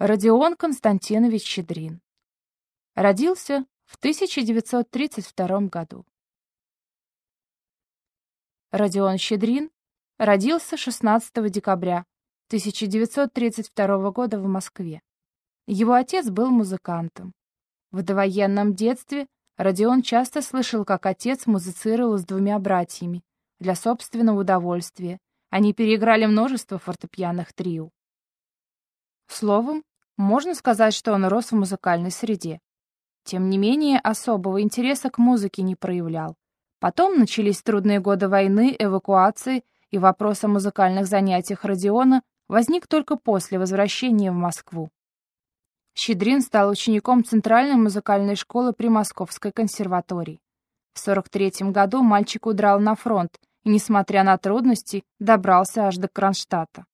Родион Константинович Щедрин. Родился в 1932 году. Родион Щедрин родился 16 декабря 1932 года в Москве. Его отец был музыкантом. В довоенном детстве Родион часто слышал, как отец музицировал с двумя братьями для собственного удовольствия. Они переиграли множество фортепианных трио. Словом, можно сказать, что он рос в музыкальной среде. Тем не менее, особого интереса к музыке не проявлял. Потом начались трудные годы войны, эвакуации, и вопрос о музыкальных занятиях Родиона возник только после возвращения в Москву. Щедрин стал учеником Центральной музыкальной школы при Московской консерватории. В 43 году мальчик удрал на фронт и, несмотря на трудности, добрался аж до Кронштадта.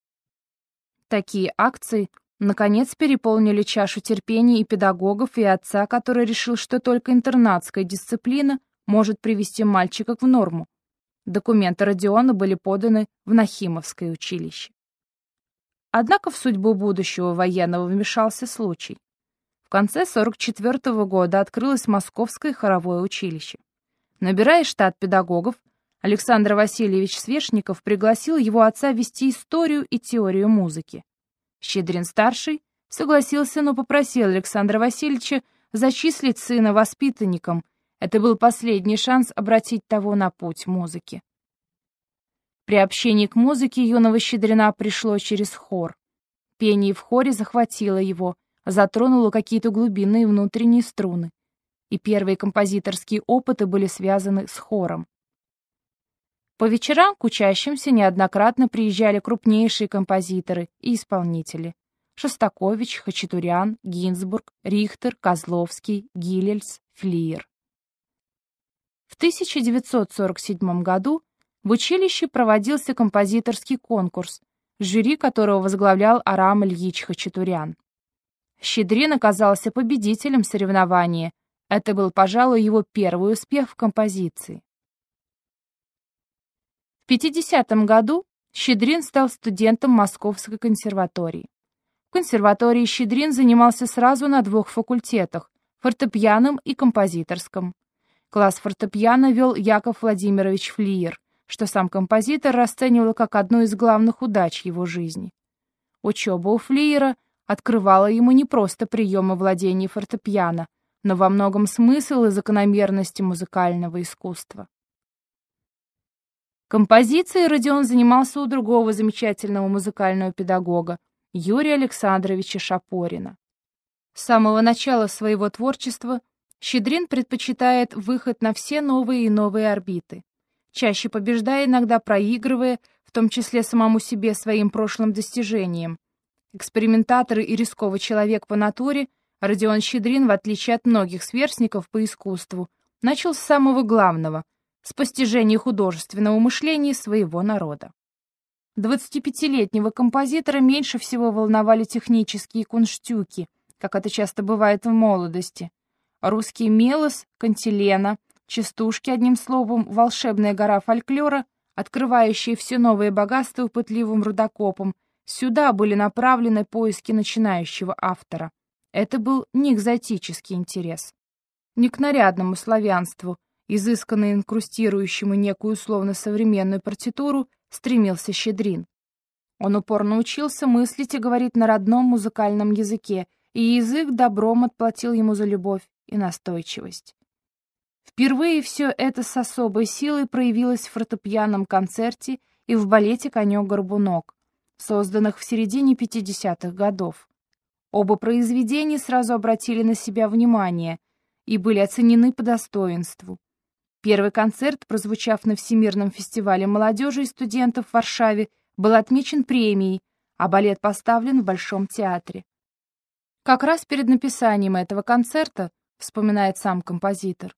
Такие акции Наконец переполнили чашу терпения и педагогов, и отца, который решил, что только интернатская дисциплина может привести мальчика в норму. Документы Родиона были поданы в Нахимовское училище. Однако в судьбу будущего военного вмешался случай. В конце 44 -го года открылось Московское хоровое училище. Набирая штат педагогов, Александр Васильевич Свешников пригласил его отца вести историю и теорию музыки. Щедрин-старший согласился, но попросил Александра Васильевича зачислить сына воспитанником. Это был последний шанс обратить того на путь музыки. Приобщение к музыке юного Щедрина пришло через хор. Пение в хоре захватило его, затронуло какие-то глубинные внутренние струны. И первые композиторские опыты были связаны с хором. По вечерам к учащимся неоднократно приезжали крупнейшие композиторы и исполнители. Шостакович, Хачатурян, Гинзбург, Рихтер, Козловский, Гилельс, Флиер. В 1947 году в училище проводился композиторский конкурс, жюри которого возглавлял Арам Ильич Хачатурян. Щедрин оказался победителем соревнования. Это был, пожалуй, его первый успех в композиции. В 50 году Щедрин стал студентом Московской консерватории. В консерватории Щедрин занимался сразу на двух факультетах – фортепианом и композиторском. Класс фортепиано вел Яков Владимирович Флиер, что сам композитор расценивал как одну из главных удач его жизни. Учеба у Флиера открывала ему не просто приемы владения фортепиано, но во многом смысл и закономерности музыкального искусства. Композицией Родион занимался у другого замечательного музыкального педагога, Юрия Александровича Шапорина. С самого начала своего творчества Щедрин предпочитает выход на все новые и новые орбиты, чаще побеждая, иногда проигрывая, в том числе самому себе своим прошлым достижением. Экспериментатор и рисковый человек по натуре, Родион Щедрин, в отличие от многих сверстников по искусству, начал с самого главного — с постижения художественного мышления своего народа. 25-летнего композитора меньше всего волновали технические кунштюки, как это часто бывает в молодости. Русский мелос, кантилена, частушки, одним словом, волшебная гора фольклора, открывающая все новые богатства пытливым рудокопом, сюда были направлены поиски начинающего автора. Это был не экзотический интерес. Не к нарядному славянству, изысканно инкрустирующему некую условно-современную партитуру, стремился Щедрин. Он упорно учился мыслить и говорить на родном музыкальном языке, и язык добром отплатил ему за любовь и настойчивость. Впервые все это с особой силой проявилось в фортепианном концерте и в балете «Конек-горбунок», созданных в середине 50-х годов. Оба произведения сразу обратили на себя внимание и были оценены по достоинству. Первый концерт, прозвучав на Всемирном фестивале молодежи и студентов в Варшаве, был отмечен премией, а балет поставлен в Большом театре. Как раз перед написанием этого концерта, вспоминает сам композитор,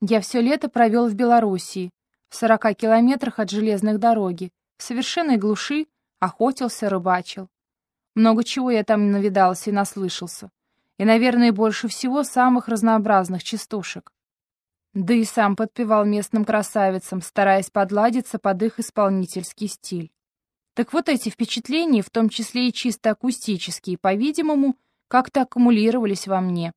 я все лето провел в Белоруссии, в 40 километрах от железных дороги, в совершенной глуши, охотился, рыбачил. Много чего я там навидался и наслышался. И, наверное, больше всего самых разнообразных частушек да и сам подпевал местным красавицам, стараясь подладиться под их исполнительский стиль. Так вот эти впечатления, в том числе и чисто акустические, по-видимому, как-то аккумулировались во мне.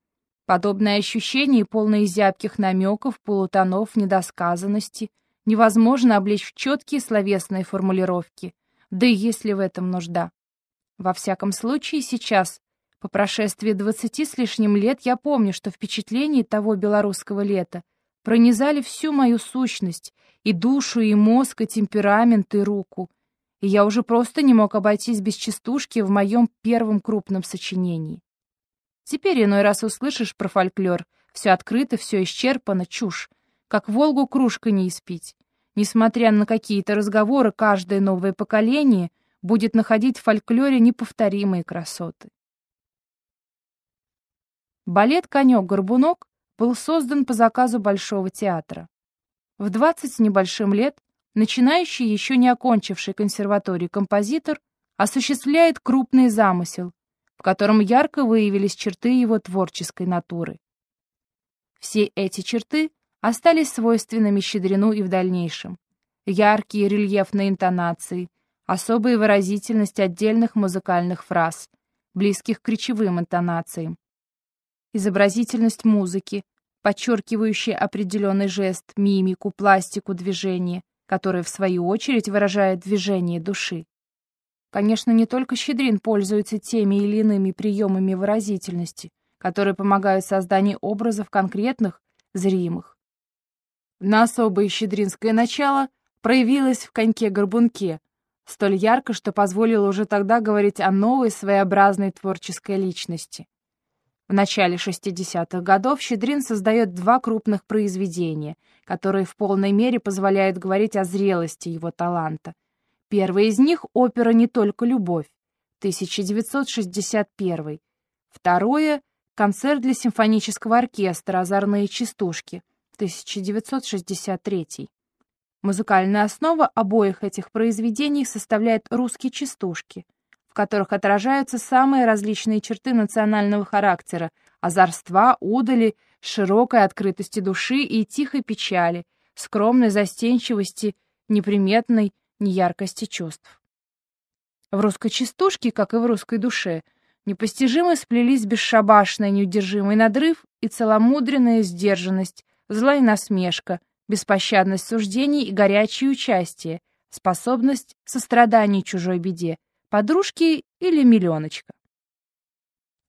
Подобное ощущение, полное зябких намеков, полутонов, недосказанности, невозможно облечь в четкие словесные формулировки, да и есть ли в этом нужда. Во всяком случае, сейчас, по прошествии двадцати с лишним лет, я помню, что впечатления того белорусского лета пронизали всю мою сущность, и душу, и мозг, и темперамент, и руку — и я уже просто не мог обойтись без частушки в моем первом крупном сочинении. Теперь иной раз услышишь про фольклор, все открыто, все исчерпано, чушь, как Волгу кружка не испить. Несмотря на какие-то разговоры, каждое новое поколение будет находить в фольклоре неповторимые красоты. Балет «Конек-горбунок» был создан по заказу Большого театра. В 20 с небольшим лет Начинающий, еще не окончивший консерваторию композитор, осуществляет крупный замысел, в котором ярко выявились черты его творческой натуры. Все эти черты остались свойственными Щедрину и в дальнейшем. Яркие рельефные интонации, особая выразительность отдельных музыкальных фраз, близких к речевым интонациям, изобразительность музыки, подчеркивающая определенный жест, мимику, пластику движения, который, в свою очередь, выражает движение души. Конечно, не только Щедрин пользуется теми или иными приемами выразительности, которые помогают созданию образов конкретных, зримых. На особое щедринское начало проявилось в «Коньке-горбунке», столь ярко, что позволило уже тогда говорить о новой своеобразной творческой личности. В начале 60-х годов Щедрин создает два крупных произведения, которые в полной мере позволяют говорить о зрелости его таланта. Первый из них — опера «Не только любовь» 1961. Второе — концерт для симфонического оркестра «Озорные частушки» 1963. Музыкальная основа обоих этих произведений составляет русские частушки — в которых отражаются самые различные черты национального характера, озорства, удали, широкой открытости души и тихой печали, скромной застенчивости, неприметной неяркости чувств. В русской частушке, как и в русской душе, непостижимо сплелись бесшабашный неудержимый надрыв и целомудренная сдержанность, злая насмешка, беспощадность суждений и горячее участие, способность сострадания чужой беде, подружки или миллионочка.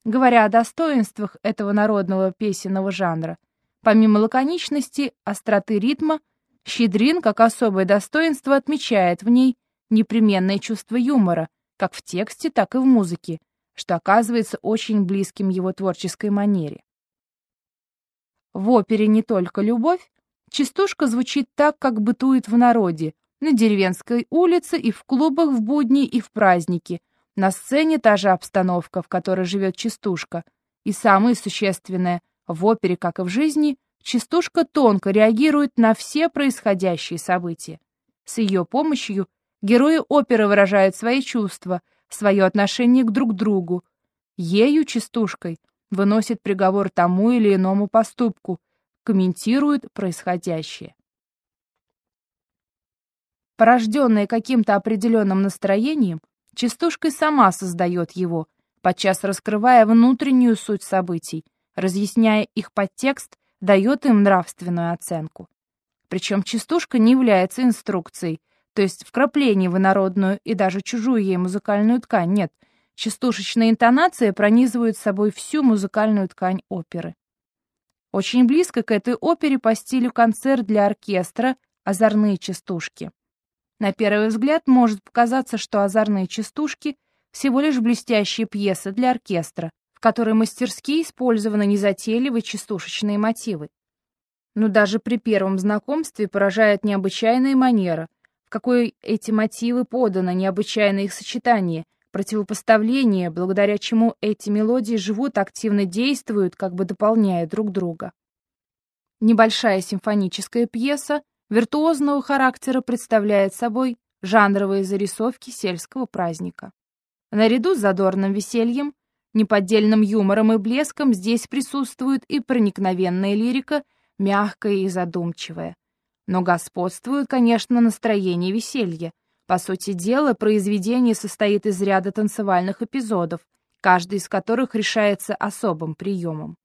Говоря о достоинствах этого народного песенного жанра, помимо лаконичности, остроты ритма, Щедрин, как особое достоинство, отмечает в ней непременное чувство юмора, как в тексте, так и в музыке, что оказывается очень близким его творческой манере. В опере «Не только любовь» частушка звучит так, как бытует в народе, на деревенской улице и в клубах в будни и в праздники. На сцене та же обстановка, в которой живет частушка. И самое существенное, в опере, как и в жизни, частушка тонко реагирует на все происходящие события. С ее помощью герои оперы выражают свои чувства, свое отношение к друг другу. Ею, частушкой, выносит приговор тому или иному поступку, комментирует происходящее порожденная каким-то определенным настроением, частушка сама создает его, подчас раскрывая внутреннюю суть событий, разъясняя их подтекст, дает им нравственную оценку. Причем частушка не является инструкцией, то есть вкрапление в инородную и даже чужую ей музыкальную ткань нет. Частушечная интонация пронизывает собой всю музыкальную ткань оперы. Очень близко к этой опере по стилю концерт для оркестра «Озорные частушки». На первый взгляд может показаться, что «Озорные частушки» — всего лишь блестящие пьесы для оркестра, в которой мастерски использованы незатейливые частушечные мотивы. Но даже при первом знакомстве поражает необычайная манера, в какой эти мотивы поданы, необычайное их сочетание, противопоставление, благодаря чему эти мелодии живут, активно действуют, как бы дополняя друг друга. Небольшая симфоническая пьеса виртуозного характера представляет собой жанровые зарисовки сельского праздника. Наряду с задорным весельем, неподдельным юмором и блеском здесь присутствует и проникновенная лирика, мягкая и задумчивая. Но господствует, конечно, настроение веселья, По сути дела, произведение состоит из ряда танцевальных эпизодов, каждый из которых решается особым приемом.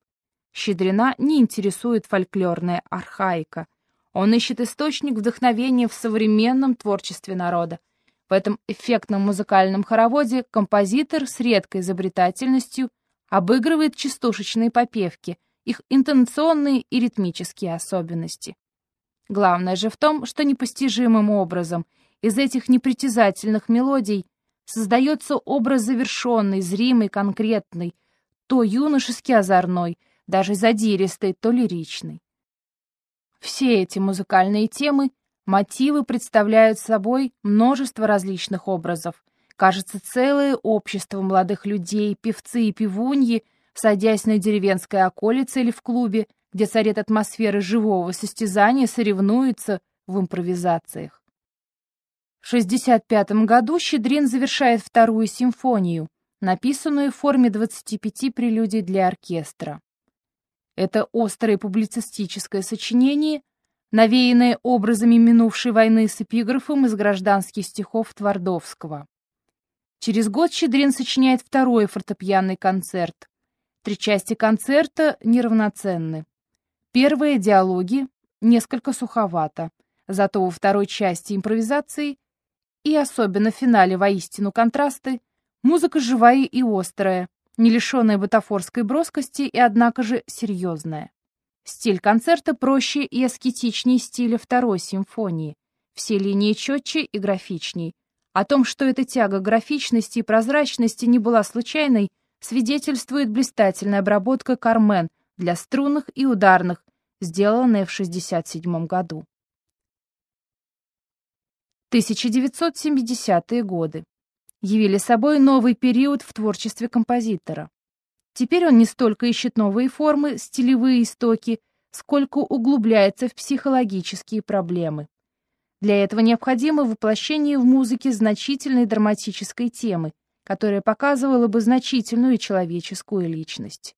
Щедрина не интересует фольклорная архаика. Он ищет источник вдохновения в современном творчестве народа. В этом эффектном музыкальном хороводе композитор с редкой изобретательностью обыгрывает частушечные попевки, их интонационные и ритмические особенности. Главное же в том, что непостижимым образом из этих непритязательных мелодий создается образ завершенный, зримый, конкретный, то юношески озорной, даже задиристый, то лиричный. Все эти музыкальные темы, мотивы представляют собой множество различных образов. Кажется, целое общество молодых людей, певцы и певуньи, садясь на деревенской околице или в клубе, где царит атмосфера живого состязания, соревнуются в импровизациях. В 65 году Щедрин завершает вторую симфонию, написанную в форме 25 прелюдий для оркестра. Это острое публицистическое сочинение, навеянное образами минувшей войны с эпиграфом из гражданских стихов Твардовского. Через год Щедрин сочиняет второй фортепианный концерт. Три части концерта неравноценны. Первые диалоги несколько суховато, зато во второй части импровизации и особенно в финале воистину контрасты, музыка живая и острая, не лишенная бутафорской броскости и, однако же, серьезная. Стиль концерта проще и аскетичнее стиля второй симфонии, все линии четче и графичней. О том, что эта тяга графичности и прозрачности не была случайной, свидетельствует блистательная обработка «Кармен» для струнных и ударных, сделанная в 1967 году. 1970-е годы явили собой новый период в творчестве композитора. Теперь он не столько ищет новые формы, стилевые истоки, сколько углубляется в психологические проблемы. Для этого необходимо воплощение в музыке значительной драматической темы, которая показывала бы значительную человеческую личность.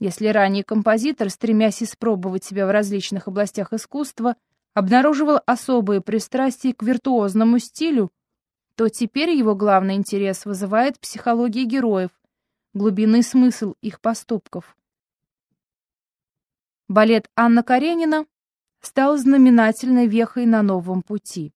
Если ранее композитор, стремясь испробовать себя в различных областях искусства, обнаруживал особые пристрастия к виртуозному стилю, то теперь его главный интерес вызывает психология героев, глубинный смысл их поступков. Балет Анна Каренина стал знаменательной вехой на новом пути.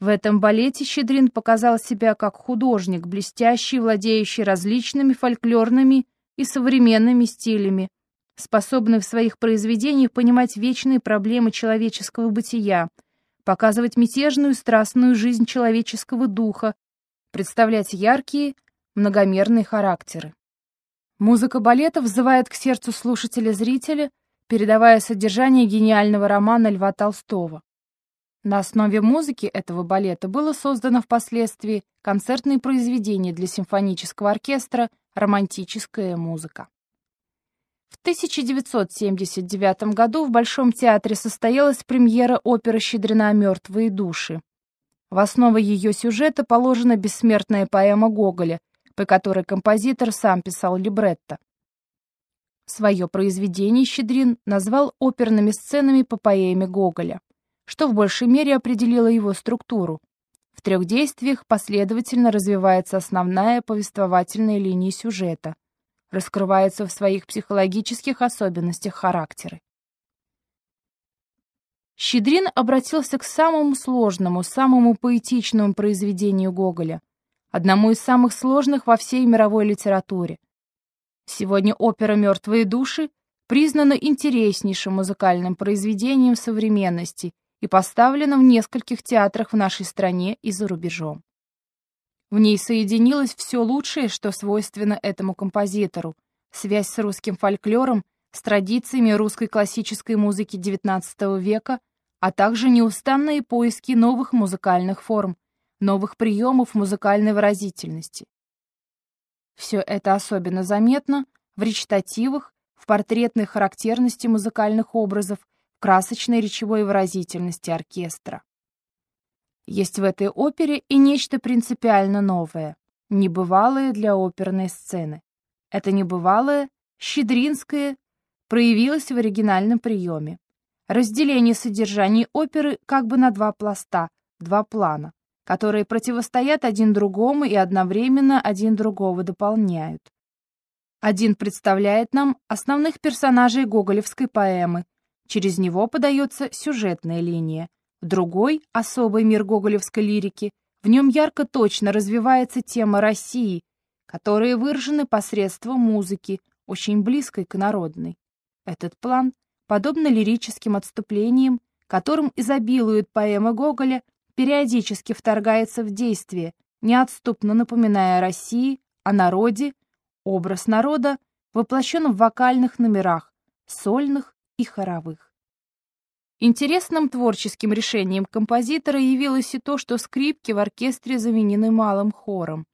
В этом балете Щедрин показал себя как художник, блестящий, владеющий различными фольклорными и современными стилями, способный в своих произведениях понимать вечные проблемы человеческого бытия, показывать мятежную страстную жизнь человеческого духа, представлять яркие, многомерные характеры. Музыка балета взывает к сердцу слушателя-зрителя, передавая содержание гениального романа Льва Толстого. На основе музыки этого балета было создано впоследствии концертное произведение для симфонического оркестра «Романтическая музыка». В 1979 году в Большом театре состоялась премьера оперы «Щедрина мертвые души». В основу ее сюжета положена бессмертная поэма Гоголя, по которой композитор сам писал либретто. Свое произведение Щедрин назвал оперными сценами по поэме Гоголя, что в большей мере определило его структуру. В трех действиях последовательно развивается основная повествовательная линия сюжета, раскрывается в своих психологических особенностях характера. Щедрин обратился к самому сложному, самому поэтичному произведению Гоголя, одному из самых сложных во всей мировой литературе. Сегодня опера «Мертвые души» признана интереснейшим музыкальным произведением современности и поставлена в нескольких театрах в нашей стране и за рубежом. В ней соединилось все лучшее, что свойственно этому композитору, связь с русским фольклором, с традициями русской классической музыки XIX века, а также неустанные поиски новых музыкальных форм, новых приемов музыкальной выразительности. Все это особенно заметно в речитативах, в портретной характерности музыкальных образов, в красочной речевой выразительности оркестра. Есть в этой опере и нечто принципиально новое, небывалое для оперной сцены. Это небывалое, щедринское, проявилось в оригинальном приеме. Разделение содержаний оперы как бы на два пласта, два плана. которые противостоят один другому и одновременно один другого дополняют. Один представляет нам основных персонажей гоголевской поэмы, через него подается сюжетная линия, другой — особый мир гоголевской лирики, в нем ярко точно развивается тема России, которые выражены посредством музыки, очень близкой к народной. Этот план, подобно лирическим отступлениям, которым изобилует поэма Гоголя, периодически вторгается в действие, неотступно напоминая о России, о народе, образ народа воплощен в вокальных номерах, сольных и хоровых. Интересным творческим решением композитора явилось и то, что скрипки в оркестре заменены малым хором.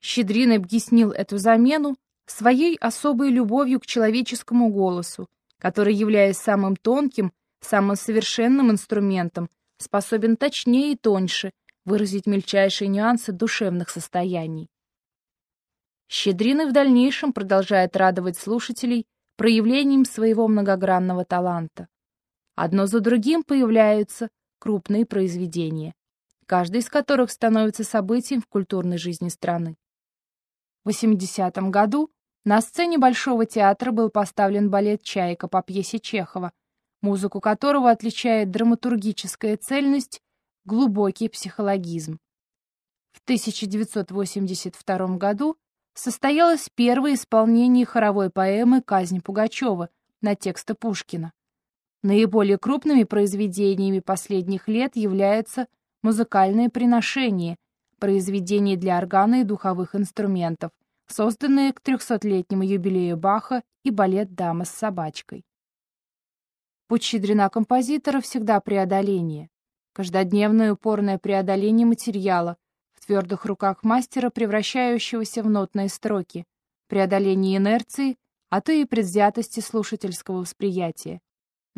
Щедрин объяснил эту замену своей особой любовью к человеческому голосу, который, являясь самым тонким, самым совершенным инструментом, способен точнее и тоньше выразить мельчайшие нюансы душевных состояний. Щедрин в дальнейшем продолжает радовать слушателей проявлением своего многогранного таланта. Одно за другим появляются крупные произведения, каждый из которых становится событием в культурной жизни страны. В 80 году на сцене Большого театра был поставлен балет «Чайка» по пьесе Чехова, музыку которого отличает драматургическая цельность, глубокий психологизм. В 1982 году состоялось первое исполнение хоровой поэмы «Казнь Пугачева» на тексты Пушкина. Наиболее крупными произведениями последних лет являются музыкальное приношение, произведения для органа и духовых инструментов, созданные к 300-летнему юбилею Баха и балет «Дама с собачкой». Путь щедрена композитора всегда преодоление. Каждодневное упорное преодоление материала, в твердых руках мастера, превращающегося в нотные строки, преодоление инерции, а то и предвзятости слушательского восприятия.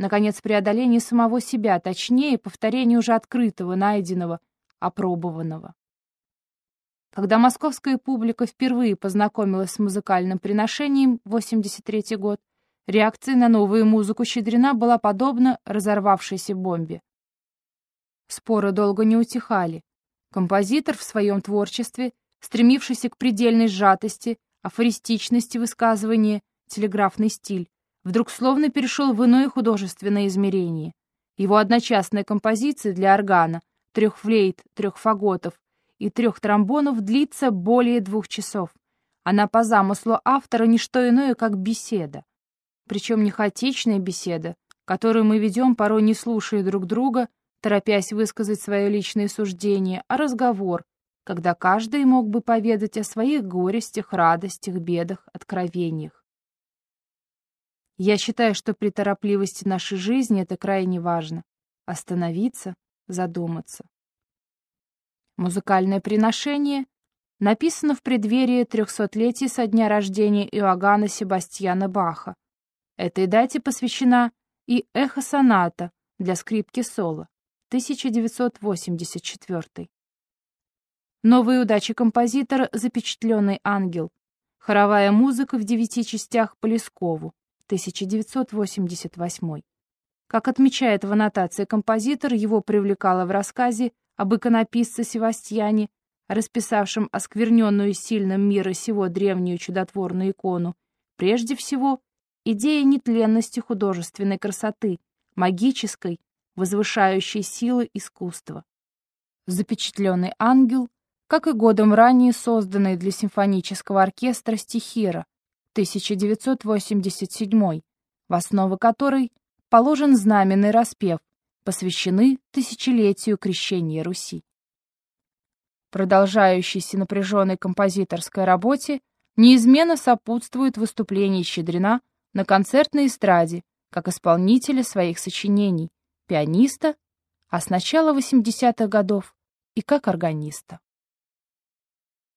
Наконец, преодоление самого себя, точнее, повторение уже открытого, найденного, опробованного. Когда московская публика впервые познакомилась с музыкальным приношением, 83 год, реакция на новую музыку Щедрина была подобна разорвавшейся бомбе. Споры долго не утихали. Композитор в своем творчестве, стремившийся к предельной сжатости, афористичности высказывания, телеграфный стиль, вдруг словно перешел в иное художественное измерение. Его одночасная композиция для органа, трех флейт, трех фаготов и трех тромбонов длится более двух часов. Она по замыслу автора не что иное, как беседа. Причем не хаотичная беседа, которую мы ведем, порой не слушая друг друга, торопясь высказать свое личное суждение, а разговор, когда каждый мог бы поведать о своих горестях, радостях, бедах, откровениях. Я считаю, что при торопливости нашей жизни это крайне важно — остановиться, задуматься. Музыкальное приношение написано в преддверии трехсотлетия со дня рождения Иоганна Себастьяна Баха. Этой дате посвящена и эхо-соната для скрипки соло 1984. Новые удачи композитора «Запечатленный ангел», хоровая музыка в девяти частях по Лескову, 1988. Как отмечает в аннотации композитор, его привлекало в рассказе об иконописце Севастьяне, расписавшем оскверненную сильным мира сего древнюю чудотворную икону, прежде всего идея нетленности художественной красоты, магической, возвышающей силы искусства. Запечатленный ангел, как и годом ранее созданный для симфонического оркестра стихира, 1987, в основу которой положен знаменный распев, посвящены тысячелетию крещения Руси. Продолжающейся напряженной композиторской работе неизменно сопутствует выступление Щедрина на концертной эстраде как исполнителя своих сочинений, пианиста, а с начала 80-х годов и как органиста.